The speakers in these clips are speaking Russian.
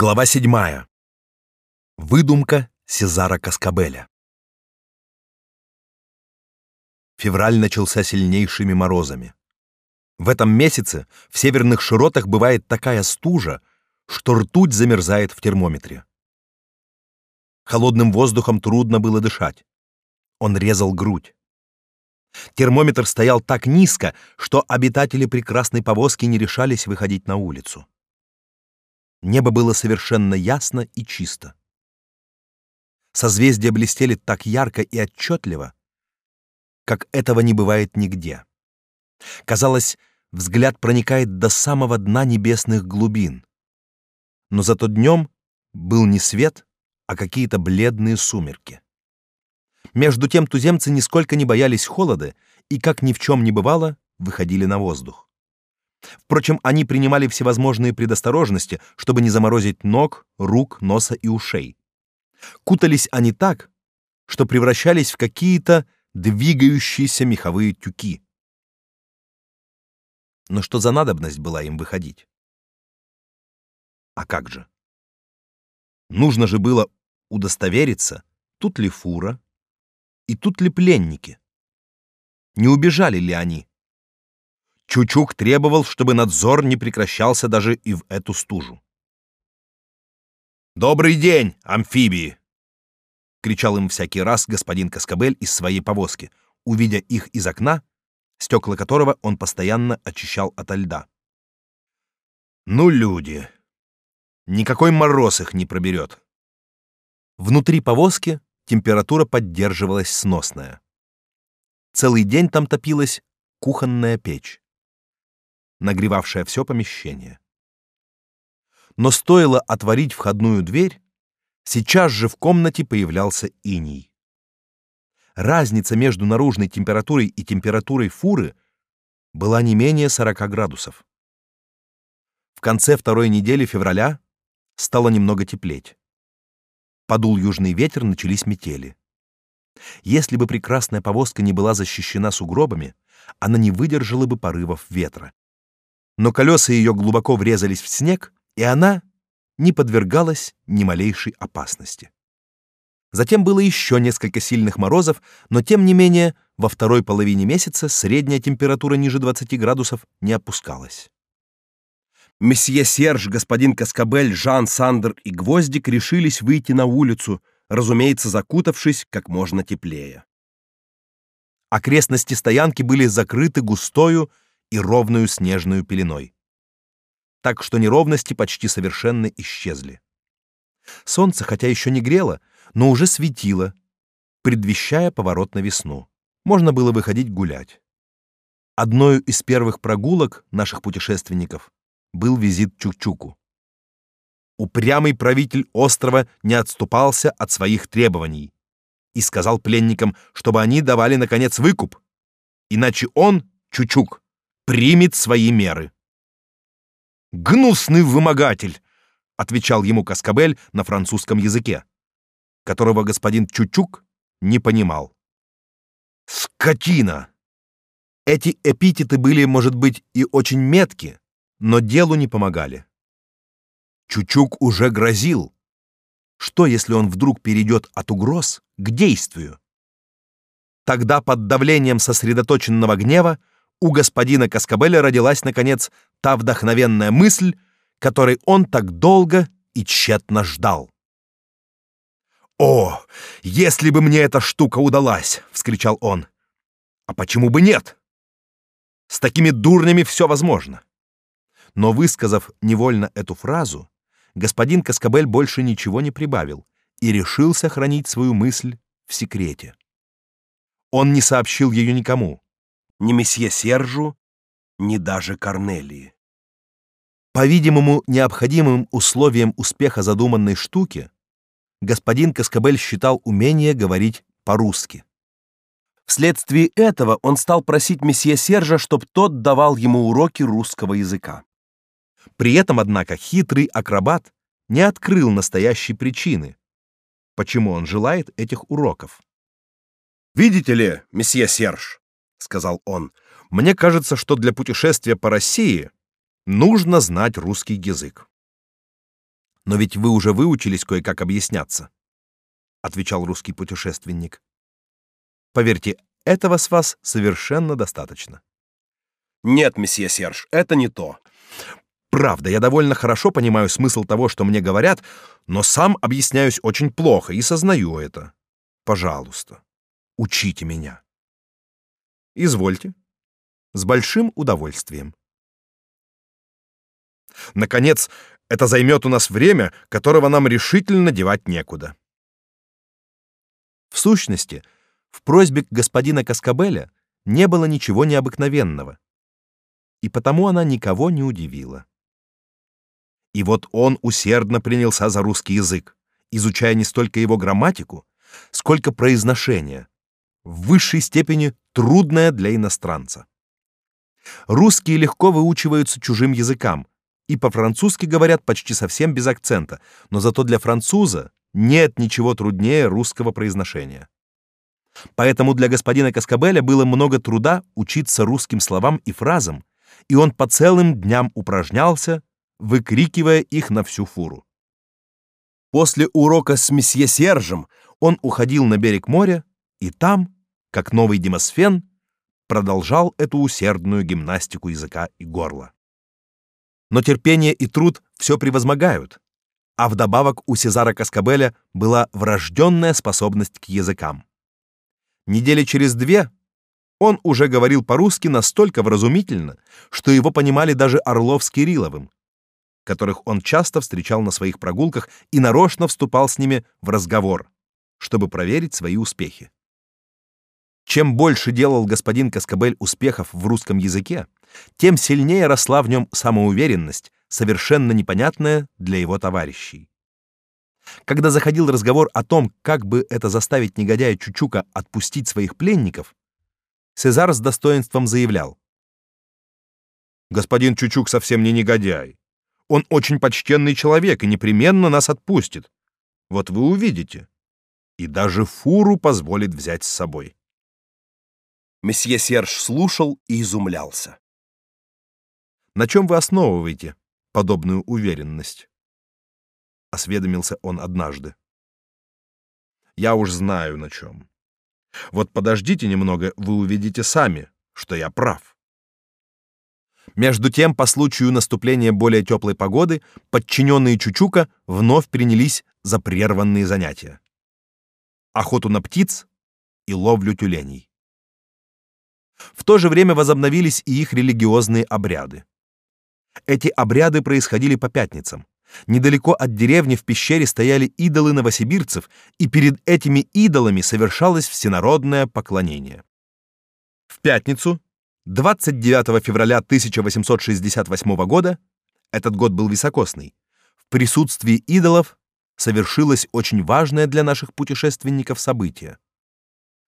Глава 7. Выдумка Сезара Каскабеля. Февраль начался сильнейшими морозами. В этом месяце в северных широтах бывает такая стужа, что ртуть замерзает в термометре. Холодным воздухом трудно было дышать. Он резал грудь. Термометр стоял так низко, что обитатели прекрасной повозки не решались выходить на улицу. Небо было совершенно ясно и чисто. Созвездия блестели так ярко и отчетливо, как этого не бывает нигде. Казалось, взгляд проникает до самого дна небесных глубин. Но зато днем был не свет, а какие-то бледные сумерки. Между тем туземцы нисколько не боялись холода и, как ни в чем не бывало, выходили на воздух. Впрочем, они принимали всевозможные предосторожности, чтобы не заморозить ног, рук, носа и ушей. Кутались они так, что превращались в какие-то двигающиеся меховые тюки. Но что за надобность была им выходить? А как же? Нужно же было удостовериться, тут ли фура и тут ли пленники. Не убежали ли они? Чучук требовал, чтобы надзор не прекращался даже и в эту стужу. «Добрый день, амфибии!» — кричал им всякий раз господин Каскабель из своей повозки, увидя их из окна, стекла которого он постоянно очищал ото льда. «Ну, люди! Никакой мороз их не проберет!» Внутри повозки температура поддерживалась сносная. Целый день там топилась кухонная печь нагревавшая все помещение. Но стоило отворить входную дверь, сейчас же в комнате появлялся иней. Разница между наружной температурой и температурой фуры была не менее 40 градусов. В конце второй недели февраля стало немного теплеть. Подул южный ветер, начались метели. Если бы прекрасная повозка не была защищена сугробами, она не выдержала бы порывов ветра но колеса ее глубоко врезались в снег, и она не подвергалась ни малейшей опасности. Затем было еще несколько сильных морозов, но тем не менее во второй половине месяца средняя температура ниже 20 градусов не опускалась. Месье Серж, господин Каскабель, Жан Сандер и Гвоздик решились выйти на улицу, разумеется, закутавшись как можно теплее. Окрестности стоянки были закрыты густою и ровную снежную пеленой. Так что неровности почти совершенно исчезли. Солнце, хотя еще не грело, но уже светило, предвещая поворот на весну. Можно было выходить гулять. Одной из первых прогулок наших путешественников был визит Чукчуку. Упрямый правитель острова не отступался от своих требований и сказал пленникам, чтобы они давали наконец выкуп, иначе он, Чучук, примет свои меры. Гнусный вымогатель, отвечал ему Каскабель на французском языке, которого господин Чучук не понимал. Скотина. Эти эпитеты были, может быть, и очень метки, но делу не помогали. Чучук уже грозил. Что, если он вдруг перейдет от угроз к действию? Тогда под давлением сосредоточенного гнева у господина Каскабеля родилась наконец та вдохновенная мысль, которой он так долго и тщетно ждал. «О, если бы мне эта штука удалась!» — вскричал он. «А почему бы нет? С такими дурнями все возможно». Но высказав невольно эту фразу, господин Каскабель больше ничего не прибавил и решил сохранить свою мысль в секрете. Он не сообщил ее никому, ни месье Сержу, ни даже Корнелии. По-видимому, необходимым условием успеха задуманной штуки господин Каскабель считал умение говорить по-русски. Вследствие этого он стал просить месье Сержа, чтобы тот давал ему уроки русского языка. При этом, однако, хитрый акробат не открыл настоящей причины, почему он желает этих уроков. «Видите ли, месье Серж, сказал он. Мне кажется, что для путешествия по России нужно знать русский язык. Но ведь вы уже выучились кое-как объясняться, отвечал русский путешественник. Поверьте, этого с вас совершенно достаточно. Нет, месье Серж, это не то. Правда, я довольно хорошо понимаю смысл того, что мне говорят, но сам объясняюсь очень плохо и сознаю это. Пожалуйста, учите меня. Извольте. С большим удовольствием. Наконец, это займет у нас время, которого нам решительно девать некуда. В сущности, в просьбе господина Каскабеля не было ничего необыкновенного, и потому она никого не удивила. И вот он усердно принялся за русский язык, изучая не столько его грамматику, сколько произношение, в высшей степени трудное для иностранца. Русские легко выучиваются чужим языкам, и по-французски говорят почти совсем без акцента, но зато для француза нет ничего труднее русского произношения. Поэтому для господина Каскабеля было много труда учиться русским словам и фразам, и он по целым дням упражнялся, выкрикивая их на всю фуру. После урока с месье Сержем он уходил на берег моря, и там, как новый Демосфен, продолжал эту усердную гимнастику языка и горла. Но терпение и труд все превозмогают, а вдобавок у Сезара Каскабеля была врожденная способность к языкам. Недели через две он уже говорил по-русски настолько вразумительно, что его понимали даже Орлов с Кирилловым, которых он часто встречал на своих прогулках и нарочно вступал с ними в разговор, чтобы проверить свои успехи. Чем больше делал господин Каскабель успехов в русском языке, тем сильнее росла в нем самоуверенность, совершенно непонятная для его товарищей. Когда заходил разговор о том, как бы это заставить негодяя Чучука отпустить своих пленников, Сезар с достоинством заявлял: "Господин Чучук совсем не негодяй. Он очень почтенный человек и непременно нас отпустит. Вот вы увидите. И даже фуру позволит взять с собой". Месье Серж слушал и изумлялся. На чем вы основываете подобную уверенность? осведомился он однажды. Я уж знаю на чем. Вот подождите немного, вы увидите сами, что я прав. Между тем, по случаю наступления более теплой погоды, подчиненные Чучука вновь принялись за прерванные занятия: охоту на птиц и ловлю тюленей. В то же время возобновились и их религиозные обряды. Эти обряды происходили по пятницам. Недалеко от деревни в пещере стояли идолы новосибирцев, и перед этими идолами совершалось всенародное поклонение. В пятницу, 29 февраля 1868 года, этот год был високосный, в присутствии идолов совершилось очень важное для наших путешественников событие.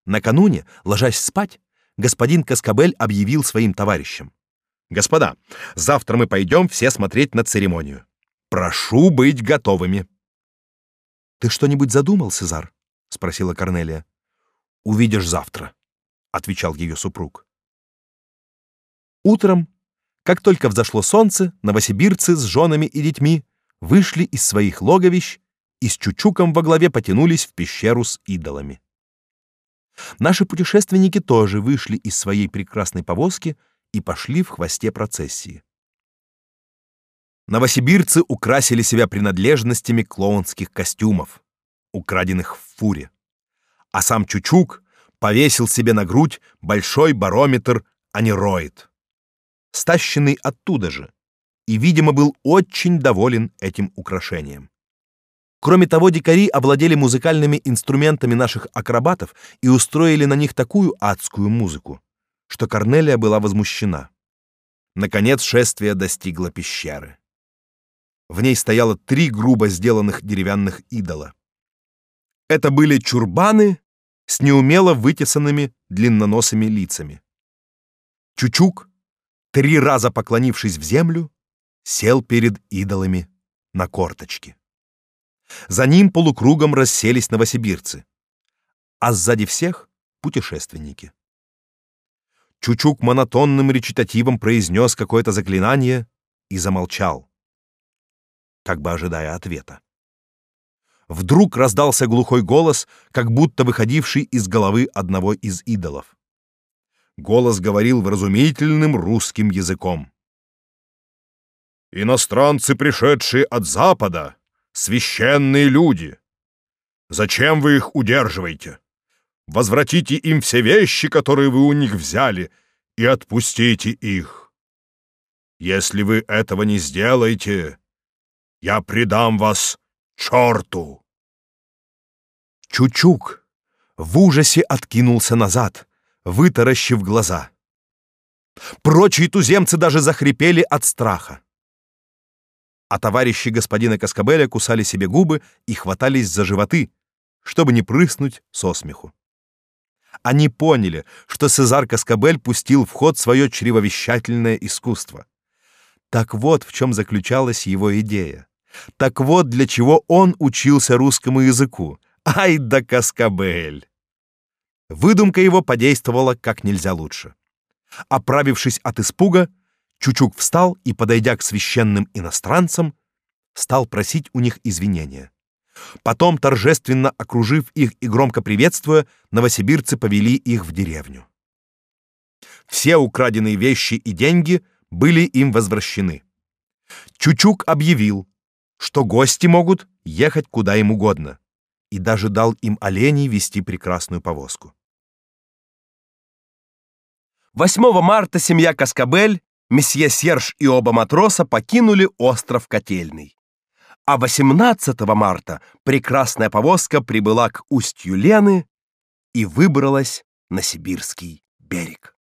Накануне, ложась спать, господин Каскабель объявил своим товарищам: "Господа, завтра мы пойдем все смотреть на церемонию. Прошу быть готовыми". "Ты что-нибудь задумал, Сезар?" спросила Корнелия. "Увидишь завтра", отвечал ее супруг. Утром, как только взошло солнце, новосибирцы с женами и детьми вышли из своих логовищ и с Чучуком во главе потянулись в пещеру с идолами. Наши путешественники тоже вышли из своей прекрасной повозки и пошли в хвосте процессии. Новосибирцы украсили себя принадлежностями клоунских костюмов, украденных в фуре. А сам Чучук повесил себе на грудь большой барометр анероид, стащенный оттуда же, и, видимо, был очень доволен этим украшением. Кроме того, дикари овладели музыкальными инструментами наших акробатов и устроили на них такую адскую музыку, что Корнелия была возмущена. Наконец шествие достигло пещеры. В ней стояло три грубо сделанных деревянных идола. Это были чурбаны с неумело вытесанными длинноносыми лицами. Чучук, три раза поклонившись в землю, сел перед идолами на корточки. За ним полукругом расселись новосибирцы, а сзади всех путешественники. Чучук монотонным речитативом произнес какое-то заклинание и замолчал. как бы ожидая ответа. Вдруг раздался глухой голос, как будто выходивший из головы одного из идолов. Голос говорил вразумительным русским языком. «Иностранцы, пришедшие от Запада, священные люди. Зачем вы их удерживаете? Возвратите им все вещи, которые вы у них взяли, и отпустите их. Если вы этого не сделаете, я предам вас черту!» Чучук в ужасе откинулся назад, вытаращив глаза. Прочие туземцы даже захрипели от страха. А товарищи господина Каскабеля кусали себе губы и хватались за животы, чтобы не прыснуть со смеху. Они поняли, что Сезар Каскабель пустил в ход свое чревовещательное искусство. Так вот в чем заключалась его идея. Так вот для чего он учился русскому языку. Ай да Каскабель! Выдумка его подействовала как нельзя лучше. Оправившись от испуга, Чучук встал и, подойдя к священным иностранцам, стал просить у них извинения. Потом, торжественно окружив их и громко приветствуя, новосибирцы повели их в деревню. Все украденные вещи и деньги были им возвращены. Чучук объявил, что гости могут ехать куда им угодно, и даже дал им оленей вести прекрасную повозку. 8 марта семья Каскабель, месье Серж и оба матроса покинули остров Котельный. А 18 марта прекрасная повозка прибыла к устью Лены и выбралась на сибирский берег.